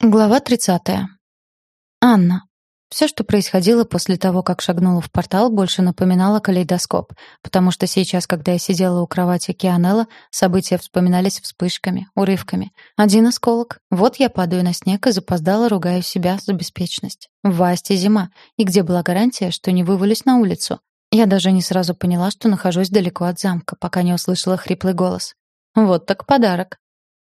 Глава 30. Анна. Все, что происходило после того, как шагнула в портал, больше напоминало калейдоскоп, потому что сейчас, когда я сидела у кровати Кианелла, события вспоминались вспышками, урывками. Один осколок. Вот я падаю на снег и запоздала, ругаю себя за беспечность. В Васте зима, и где была гарантия, что не вывалюсь на улицу? Я даже не сразу поняла, что нахожусь далеко от замка, пока не услышала хриплый голос. Вот так подарок.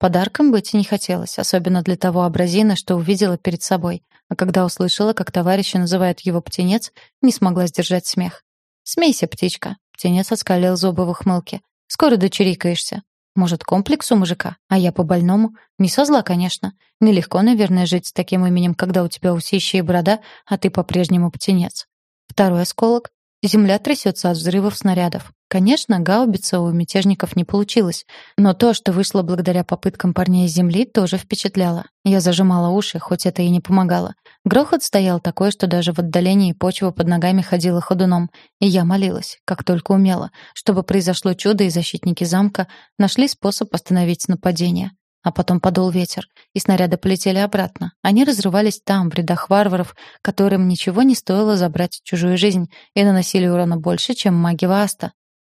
Подарком быть не хотелось, особенно для того образина, что увидела перед собой. А когда услышала, как товарищи называют его птенец, не смогла сдержать смех. «Смейся, птичка!» Птенец оскалил зубы в ухмылке. «Скоро дочерикаешься. Может, комплекс у мужика? А я по-больному? Не со зла, конечно. Нелегко, наверное, жить с таким именем, когда у тебя усища и борода, а ты по-прежнему птенец. Второй осколок. Земля трясется от взрывов снарядов. Конечно, гаубица у мятежников не получилось, но то, что вышло благодаря попыткам парней с земли, тоже впечатляло. Я зажимала уши, хоть это и не помогало. Грохот стоял такой, что даже в отдалении почва под ногами ходила ходуном, и я молилась, как только умела, чтобы произошло чудо, и защитники замка нашли способ остановить нападение. А потом подул ветер, и снаряды полетели обратно. Они разрывались там, в рядах варваров, которым ничего не стоило забрать чужую жизнь, и наносили урона больше, чем маги Вааста.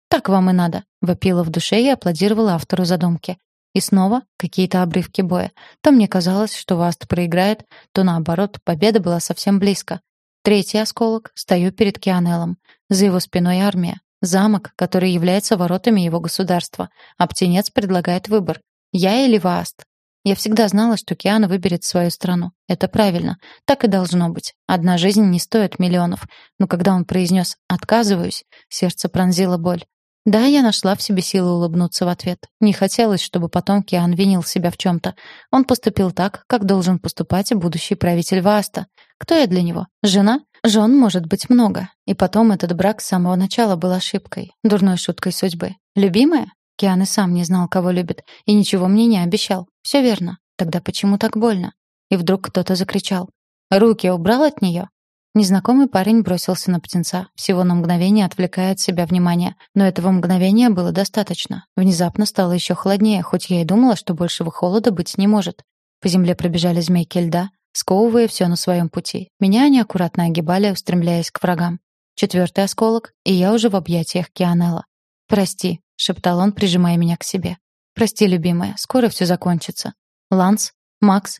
«Так вам и надо», — вопила в душе и аплодировала автору задумки. И снова какие-то обрывки боя. То мне казалось, что Васт проиграет, то наоборот, победа была совсем близко. Третий осколок. Стою перед Кианеллом. За его спиной армия. Замок, который является воротами его государства. А птенец предлагает выбор. Я или Васт? Я всегда знала, что Киана выберет свою страну. Это правильно. Так и должно быть. Одна жизнь не стоит миллионов. Но когда он произнес «отказываюсь», сердце пронзило боль. Да, я нашла в себе силы улыбнуться в ответ. Не хотелось, чтобы потом Киан винил себя в чем-то. Он поступил так, как должен поступать будущий правитель Васта. Кто я для него? Жена? Жен может быть много. И потом этот брак с самого начала был ошибкой, дурной шуткой судьбы. Любимая? Киан и сам не знал, кого любит, и ничего мне не обещал. Все верно. Тогда почему так больно? И вдруг кто-то закричал. «Руки убрал от нее?» Незнакомый парень бросился на птенца, всего на мгновение отвлекая от себя внимание. Но этого мгновения было достаточно. Внезапно стало еще холоднее, хоть я и думала, что большего холода быть не может. По земле пробежали змейки льда, сковывая все на своем пути. Меня они аккуратно огибали, устремляясь к врагам. Четвертый осколок, и я уже в объятиях Кианелла. «Прости», — шептал он, прижимая меня к себе. «Прости, любимая, скоро все закончится». «Ланс? Макс?»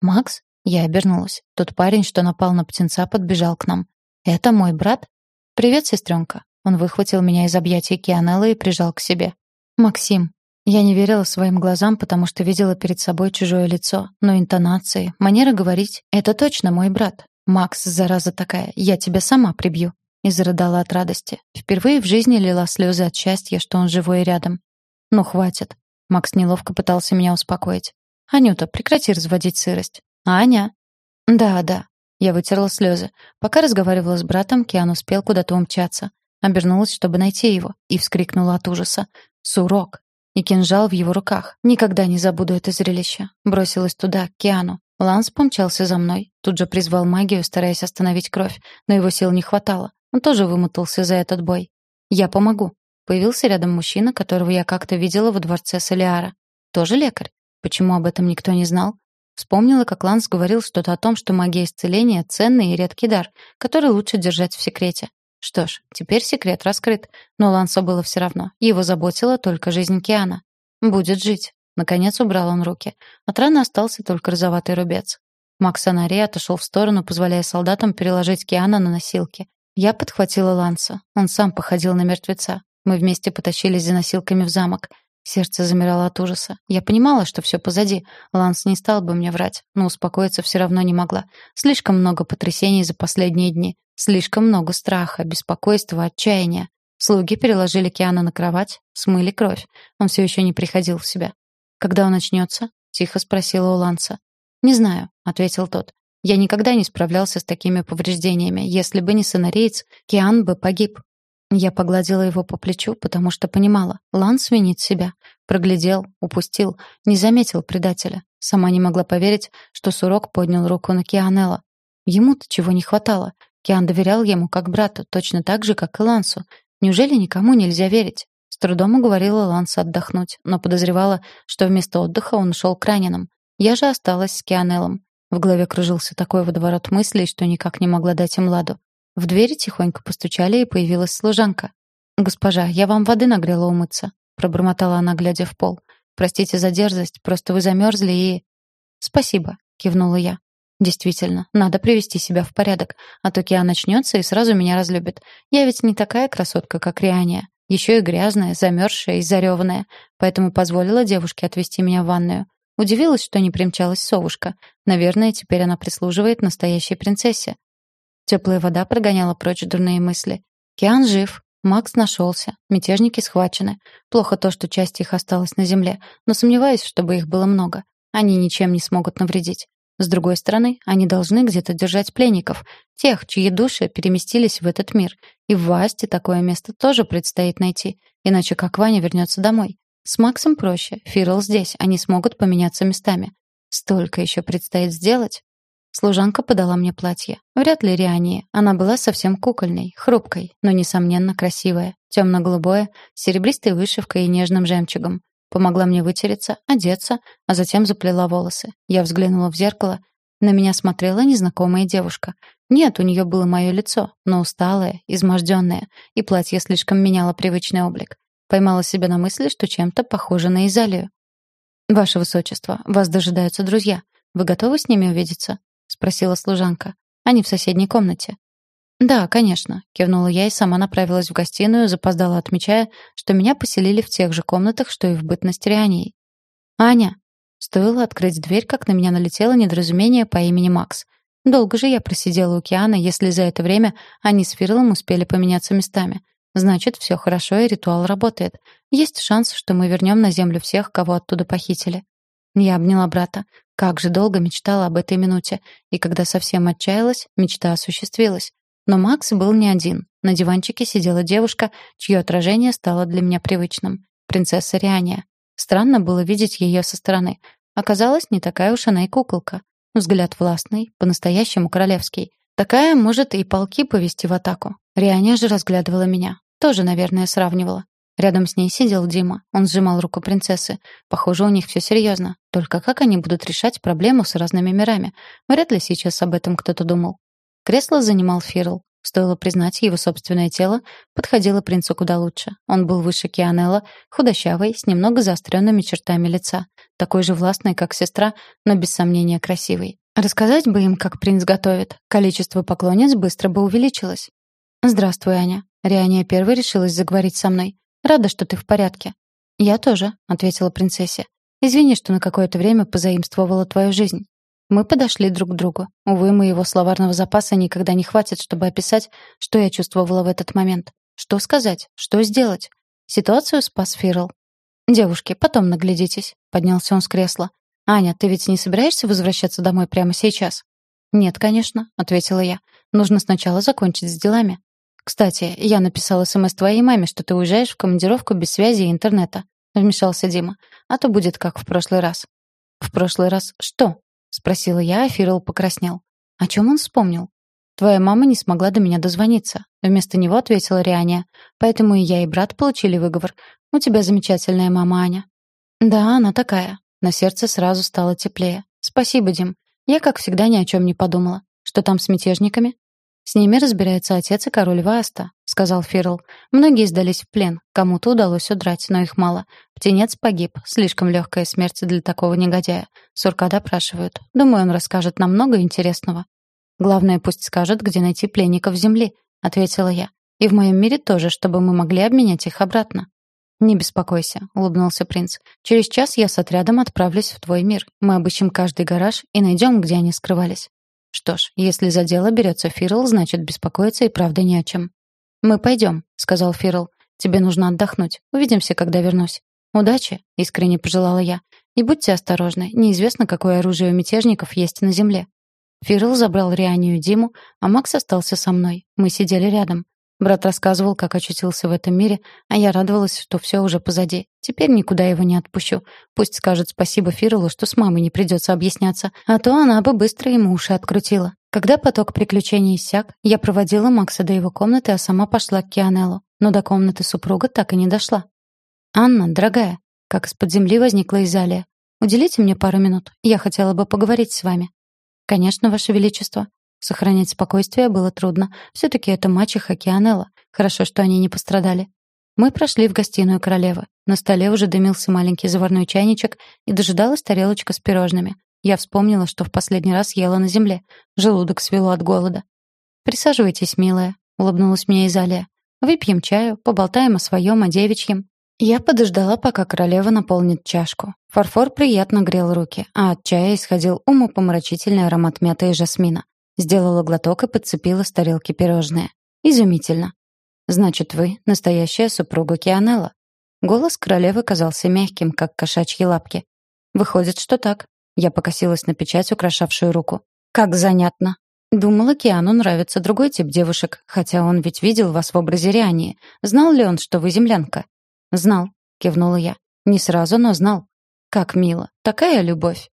«Макс?» Я обернулась. Тот парень, что напал на птенца, подбежал к нам. «Это мой брат?» «Привет, сестренка». Он выхватил меня из объятий Кианеллы и прижал к себе. «Максим». Я не верила своим глазам, потому что видела перед собой чужое лицо. Но интонации, манера говорить — это точно мой брат. «Макс, зараза такая, я тебя сама прибью». И зарыдала от радости. Впервые в жизни лила слезы от счастья, что он живой и рядом. «Ну, хватит». Макс неловко пытался меня успокоить. «Анюта, прекрати разводить сырость. «Аня?» «Да, да». Я вытерла слезы. Пока разговаривала с братом, Киан успел куда-то умчаться. Обернулась, чтобы найти его, и вскрикнула от ужаса. «Сурок!» И кинжал в его руках. Никогда не забуду это зрелище. Бросилась туда, к Киану. Ланс помчался за мной. Тут же призвал магию, стараясь остановить кровь. Но его сил не хватало. Он тоже вымотался за этот бой. «Я помогу». Появился рядом мужчина, которого я как-то видела во дворце Солиара. Тоже лекарь? Почему об этом никто не знал? Вспомнила, как Ланс говорил что-то о том, что магия исцеления — ценный и редкий дар, который лучше держать в секрете. Что ж, теперь секрет раскрыт, но Лансу было все равно. Его заботила только жизнь Киана. «Будет жить». Наконец убрал он руки. От раны остался только розоватый рубец. Макс Анари отошел в сторону, позволяя солдатам переложить Киана на носилки. Я подхватила Ланса. Он сам походил на мертвеца. Мы вместе потащились за носилками в замок. Сердце замирало от ужаса. Я понимала, что все позади. Ланс не стал бы мне врать, но успокоиться все равно не могла. Слишком много потрясений за последние дни. Слишком много страха, беспокойства, отчаяния. Слуги переложили Киана на кровать, смыли кровь. Он все еще не приходил в себя. «Когда он очнется?» — тихо спросила у Ланса. «Не знаю», — ответил тот. «Я никогда не справлялся с такими повреждениями. Если бы не сценариец, Киан бы погиб. Я погладила его по плечу, потому что понимала, Ланс винит себя. Проглядел, упустил, не заметил предателя. Сама не могла поверить, что Сурок поднял руку на Кианелла. Ему-то чего не хватало. Киан доверял ему как брату, точно так же, как и Лансу. Неужели никому нельзя верить? С трудом уговорила Ланса отдохнуть, но подозревала, что вместо отдыха он ушел к раненым. Я же осталась с Кианеллом. В голове кружился такой водоворот мыслей, что никак не могла дать им ладу. В двери тихонько постучали, и появилась служанка. «Госпожа, я вам воды нагрела умыться», — пробормотала она, глядя в пол. «Простите за дерзость, просто вы замерзли и...» «Спасибо», — кивнула я. «Действительно, надо привести себя в порядок, а то Киа начнется и сразу меня разлюбит. Я ведь не такая красотка, как Риания. Еще и грязная, замерзшая и зареванная. Поэтому позволила девушке отвезти меня в ванную. Удивилась, что не примчалась совушка. Наверное, теперь она прислуживает настоящей принцессе. Теплая вода прогоняла прочь дурные мысли. Киан жив, Макс нашелся, мятежники схвачены. Плохо то, что часть их осталась на земле, но сомневаюсь, чтобы их было много. Они ничем не смогут навредить. С другой стороны, они должны где-то держать пленников, тех, чьи души переместились в этот мир. И в Васте такое место тоже предстоит найти, иначе как Ваня вернется домой? С Максом проще. Фирл здесь, они смогут поменяться местами. Столько еще предстоит сделать. Служанка подала мне платье. Вряд ли Риане. Она была совсем кукольной, хрупкой, но, несомненно, красивая. Темно-голубое, с серебристой вышивкой и нежным жемчугом. Помогла мне вытереться, одеться, а затем заплела волосы. Я взглянула в зеркало. На меня смотрела незнакомая девушка. Нет, у нее было мое лицо, но усталое, изможденное, и платье слишком меняло привычный облик. Поймала себя на мысли, что чем-то похоже на Изалию. «Ваше высочество, вас дожидаются друзья. Вы готовы с ними увидеться?» — спросила служанка. «Они в соседней комнате». «Да, конечно», — кивнула я и сама направилась в гостиную, запоздала, отмечая, что меня поселили в тех же комнатах, что и в бытность Рианией. «Аня!» Стоило открыть дверь, как на меня налетело недоразумение по имени Макс. Долго же я просидела у Киана, если за это время они с Фирлом успели поменяться местами. Значит, все хорошо и ритуал работает. Есть шанс, что мы вернем на землю всех, кого оттуда похитили. Я обняла брата. Как же долго мечтала об этой минуте. И когда совсем отчаялась, мечта осуществилась. Но Макс был не один. На диванчике сидела девушка, чье отражение стало для меня привычным. Принцесса Риания. Странно было видеть ее со стороны. Оказалось, не такая уж она и куколка. Взгляд властный, по-настоящему королевский. Такая может и полки повести в атаку. Рианя же разглядывала меня. Тоже, наверное, сравнивала. Рядом с ней сидел Дима. Он сжимал руку принцессы. Похоже, у них все серьезно. Только как они будут решать проблему с разными мирами? Вряд ли сейчас об этом кто-то думал. Кресло занимал Фирл. Стоило признать, его собственное тело подходило принцу куда лучше. Он был выше Кианелла, худощавый, с немного заостренными чертами лица. Такой же властный, как сестра, но без сомнения красивый. Рассказать бы им, как принц готовит. Количество поклонниц быстро бы увеличилось. «Здравствуй, Аня», Риания первой решилась заговорить со мной. «Рада, что ты в порядке». «Я тоже», — ответила принцессе. «Извини, что на какое-то время позаимствовала твою жизнь». Мы подошли друг к другу. Увы, моего словарного запаса никогда не хватит, чтобы описать, что я чувствовала в этот момент. Что сказать? Что сделать? Ситуацию спас Фирл. «Девушки, потом наглядитесь», — поднялся он с кресла. «Аня, ты ведь не собираешься возвращаться домой прямо сейчас?» «Нет, конечно», — ответила я. «Нужно сначала закончить с делами». «Кстати, я написала СМС твоей маме, что ты уезжаешь в командировку без связи и интернета», — вмешался Дима. «А то будет как в прошлый раз». «В прошлый раз что?» — спросила я, а Фирл покраснел. «О чем он вспомнил?» «Твоя мама не смогла до меня дозвониться», — вместо него ответила Риания. «Поэтому и я, и брат получили выговор. У тебя замечательная мама, Аня». «Да, она такая». На сердце сразу стало теплее. «Спасибо, Дим. Я, как всегда, ни о чем не подумала. Что там с мятежниками?» «С ними разбирается отец и король Васта», — сказал Фирл. «Многие сдались в плен, кому-то удалось удрать, но их мало. Птенец погиб, слишком легкая смерть для такого негодяя. Сурка допрашивают. Думаю, он расскажет нам много интересного». «Главное, пусть скажет, где найти пленников земли», — ответила я. «И в моем мире тоже, чтобы мы могли обменять их обратно». «Не беспокойся», — улыбнулся принц. «Через час я с отрядом отправлюсь в твой мир. Мы обыщем каждый гараж и найдем, где они скрывались». Что ж, если за дело берется Фирл, значит, беспокоиться и правда не о чем. «Мы пойдем», — сказал Фирл. «Тебе нужно отдохнуть. Увидимся, когда вернусь». «Удачи», — искренне пожелала я. «И будьте осторожны. Неизвестно, какое оружие у мятежников есть на земле». Фирл забрал Рианию и Диму, а Макс остался со мной. Мы сидели рядом. Брат рассказывал, как очутился в этом мире, а я радовалась, что все уже позади. Теперь никуда его не отпущу. Пусть скажет спасибо Фирулу, что с мамой не придется объясняться, а то она бы быстро ему уши открутила. Когда поток приключений иссяк, я проводила Макса до его комнаты, а сама пошла к Кианеллу. Но до комнаты супруга так и не дошла. «Анна, дорогая», как из-под земли возникла Изалия. «Уделите мне пару минут. Я хотела бы поговорить с вами». «Конечно, Ваше Величество». Сохранять спокойствие было трудно. Все-таки это мачеха Кианелла. Хорошо, что они не пострадали. Мы прошли в гостиную королевы. На столе уже дымился маленький заварной чайничек и дожидалась тарелочка с пирожными. Я вспомнила, что в последний раз ела на земле. Желудок свело от голода. «Присаживайтесь, милая», — улыбнулась мне Изалия. «Выпьем чаю, поболтаем о своем, о девичьем». Я подождала, пока королева наполнит чашку. Фарфор приятно грел руки, а от чая исходил умопомрачительный аромат мяты и жасмина. Сделала глоток и подцепила с тарелки пирожное. Изумительно. «Значит, вы — настоящая супруга Кианелла». Голос королевы казался мягким, как кошачьи лапки. «Выходит, что так». Я покосилась на печать, украшавшую руку. «Как занятно». Думала, Киану нравится другой тип девушек, хотя он ведь видел вас в образе Риании. Знал ли он, что вы землянка? Знал, кивнула я. Не сразу, но знал. Как мило. Такая любовь.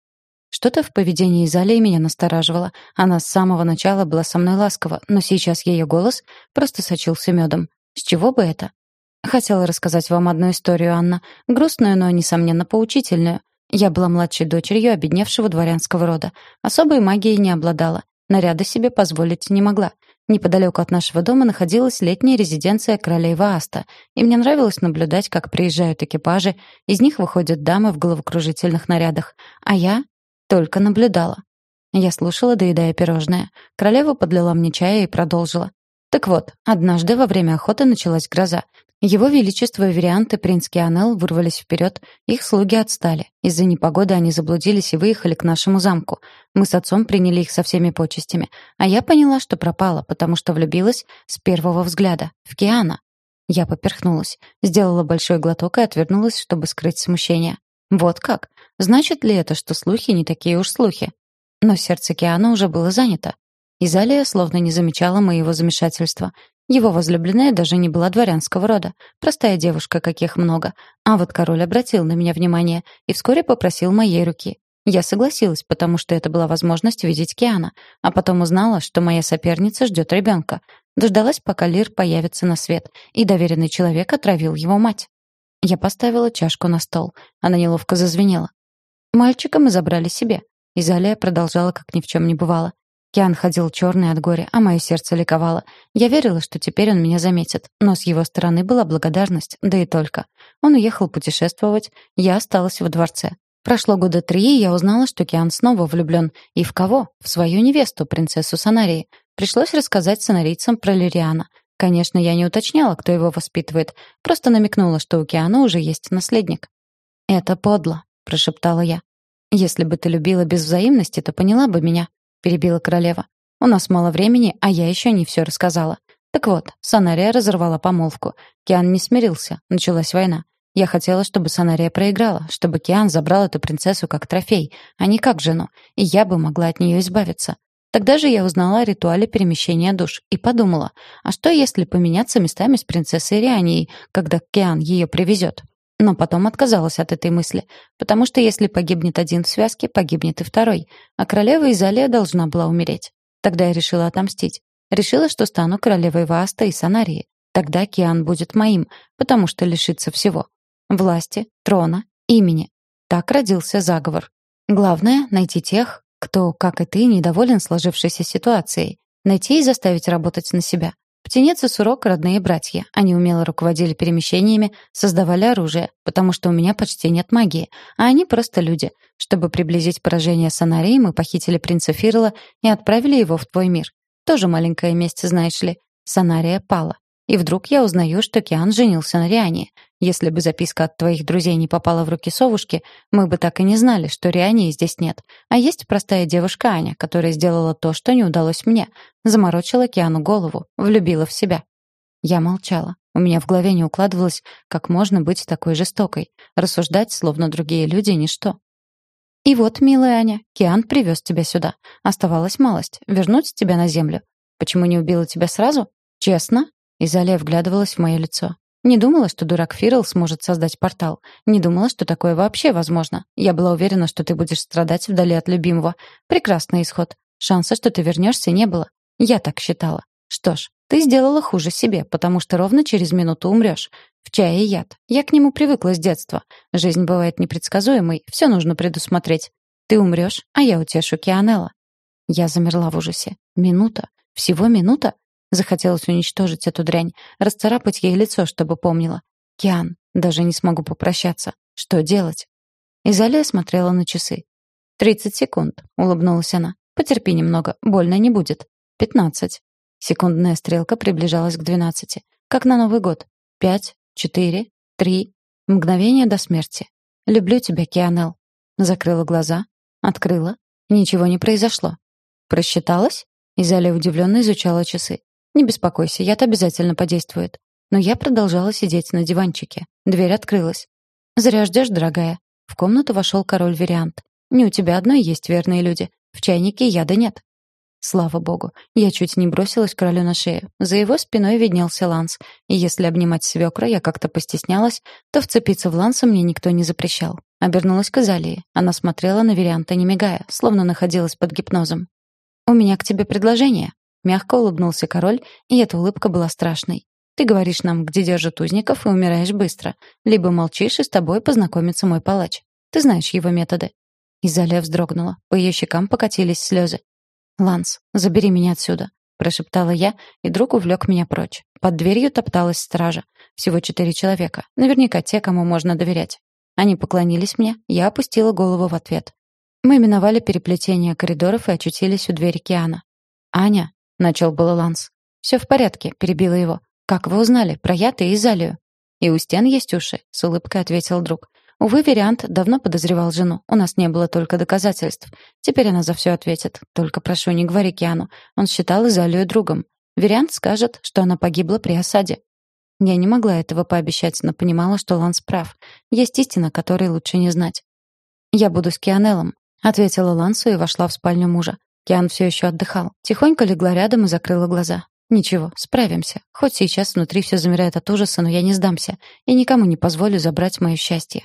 Что-то в поведении Залии меня настораживало. Она с самого начала была со мной ласкова, но сейчас ее голос просто сочился медом. С чего бы это? Хотела рассказать вам одну историю, Анна. Грустную, но, несомненно, поучительную. Я была младшей дочерью обедневшего дворянского рода. Особой магией не обладала. Наряды себе позволить не могла. Неподалеку от нашего дома находилась летняя резиденция королевы Аста, и мне нравилось наблюдать, как приезжают экипажи, из них выходят дамы в головокружительных нарядах, а я только наблюдала. Я слушала, доедая пирожное. Королева подлила мне чая и продолжила. Так вот, однажды во время охоты началась гроза. Его Величество Вериант и принц Кианел вырвались вперед, их слуги отстали. Из-за непогоды они заблудились и выехали к нашему замку. Мы с отцом приняли их со всеми почестями. А я поняла, что пропала, потому что влюбилась с первого взгляда. В Киана. Я поперхнулась, сделала большой глоток и отвернулась, чтобы скрыть смущение. Вот как? Значит ли это, что слухи не такие уж слухи? Но сердце Киана уже было занято. Изалия словно не замечала моего замешательства. Его возлюбленная даже не была дворянского рода. Простая девушка, каких много. А вот король обратил на меня внимание и вскоре попросил моей руки. Я согласилась, потому что это была возможность видеть Киана, а потом узнала, что моя соперница ждет ребенка. Дождалась, пока Лир появится на свет, и доверенный человек отравил его мать. Я поставила чашку на стол. Она неловко зазвенела. Мальчика мы забрали себе. Изалия продолжала, как ни в чем не бывало. Киан ходил черный от горя, а мое сердце ликовало. Я верила, что теперь он меня заметит, но с его стороны была благодарность, да и только. Он уехал путешествовать, я осталась во дворце. Прошло года три, и я узнала, что Киан снова влюблен. И в кого? В свою невесту, принцессу Санарии. Пришлось рассказать санарийцам про Лириана. Конечно, я не уточняла, кто его воспитывает, просто намекнула, что у Киану уже есть наследник. «Это подло», — прошептала я. «Если бы ты любила без взаимности, то поняла бы меня», — перебила королева. «У нас мало времени, а я еще не все рассказала. Так вот, Санария разорвала помолвку. Киан не смирился, началась война. Я хотела, чтобы Санария проиграла, чтобы Киан забрал эту принцессу как трофей, а не как жену, и я бы могла от нее избавиться. Тогда же я узнала о ритуале перемещения душ и подумала, а что если поменяться местами с принцессой Рианией, когда Киан ее привезет? Но потом отказалась от этой мысли, потому что если погибнет один в связке, погибнет и второй, а королева Изалия должна была умереть. Тогда я решила отомстить. Решила, что стану королевой Вааста и Санарии. Тогда Киан будет моим, потому что лишится всего. Власти, трона, имени. Так родился заговор. Главное — найти тех, кто, как и ты, недоволен сложившейся ситуацией. Найти и заставить работать на себя. Птенец и Сурок — родные братья. Они умело руководили перемещениями, создавали оружие, потому что у меня почти нет магии, а они просто люди. Чтобы приблизить поражение Санарии, мы похитили принца Фирла и отправили его в твой мир. Тоже маленькое месть, знаешь ли. Санария пала. И вдруг я узнаю, что Киан женился на Риане. Если бы записка от твоих друзей не попала в руки совушки, мы бы так и не знали, что Риании здесь нет. А есть простая девушка Аня, которая сделала то, что не удалось мне. Заморочила Киану голову, влюбила в себя. Я молчала. У меня в голове не укладывалось, как можно быть такой жестокой. Рассуждать, словно другие люди, ничто. И вот, милая Аня, Киан привез тебя сюда. Оставалась малость — вернуть тебя на землю. Почему не убила тебя сразу? Честно? Изалия вглядывалась в мое лицо. Не думала, что дурак Фирл сможет создать портал. Не думала, что такое вообще возможно. Я была уверена, что ты будешь страдать вдали от любимого. Прекрасный исход. Шанса, что ты вернешься, не было. Я так считала. Что ж, ты сделала хуже себе, потому что ровно через минуту умрешь. В чае яд. Я к нему привыкла с детства. Жизнь бывает непредсказуемой, все нужно предусмотреть. Ты умрешь, а я утешу Кианелла. Я замерла в ужасе. Минута. Всего минута? Захотелось уничтожить эту дрянь, расцарапать ей лицо, чтобы помнила. Киан, даже не смогу попрощаться. Что делать? Изалия смотрела на часы. «Тридцать секунд», — улыбнулась она. «Потерпи немного, больно не будет. Пятнадцать». Секундная стрелка приближалась к двенадцати. Как на Новый год. Пять, четыре, три. Мгновение до смерти. «Люблю тебя, Кианел». Закрыла глаза, открыла. Ничего не произошло. «Просчиталась?» Изалия удивленно изучала часы. «Не беспокойся, яд обязательно подействует». Но я продолжала сидеть на диванчике. Дверь открылась. «Зря ждешь, дорогая». В комнату вошел король-вариант. «Не у тебя одной есть верные люди. В чайнике яда нет». Слава богу, я чуть не бросилась королю на шею. За его спиной виднелся Ланс, и если обнимать свекра я как-то постеснялась, то вцепиться в Ланса мне никто не запрещал. Обернулась к Азалии. Она смотрела на Верианта, не мигая, словно находилась под гипнозом. «У меня к тебе предложение», — мягко улыбнулся король, и эта улыбка была страшной. «Ты говоришь нам, где держат узников, и умираешь быстро. Либо молчишь, и с тобой познакомится мой палач. Ты знаешь его методы». Изалия вздрогнула. По ее щекам покатились слезы. «Ланс, забери меня отсюда», — прошептала я, и друг увлек меня прочь. Под дверью топталась стража. Всего четыре человека. Наверняка те, кому можно доверять. Они поклонились мне, я опустила голову в ответ. Мы миновали переплетение коридоров и очутились у двери Киана. «Аня», — начал было Ланс. «Все в порядке», — перебила его. «Как вы узнали? Про яд и Изалию?» «И у стен есть уши», — с улыбкой ответил друг. Увы, Вериант давно подозревал жену. У нас не было только доказательств. Теперь она за все ответит. Только прошу, не говори Киану. Он считал Изалию другом. Вериант скажет, что она погибла при осаде. Я не могла этого пообещать, но понимала, что Ланс прав. Есть истина, которой лучше не знать. «Я буду с Кианеллом», — ответила Лансу и вошла в спальню мужа. Киан все еще отдыхал. Тихонько легла рядом и закрыла глаза. «Ничего, справимся. Хоть сейчас внутри все замирает от ужаса, но я не сдамся. И никому не позволю забрать мое счастье».